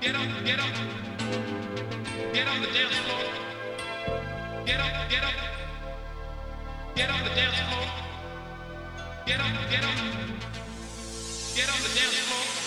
Get up, get up. Get on the dance floor. Get up, get up. Get on the dance floor. Get up, get up. Get on the dance floor.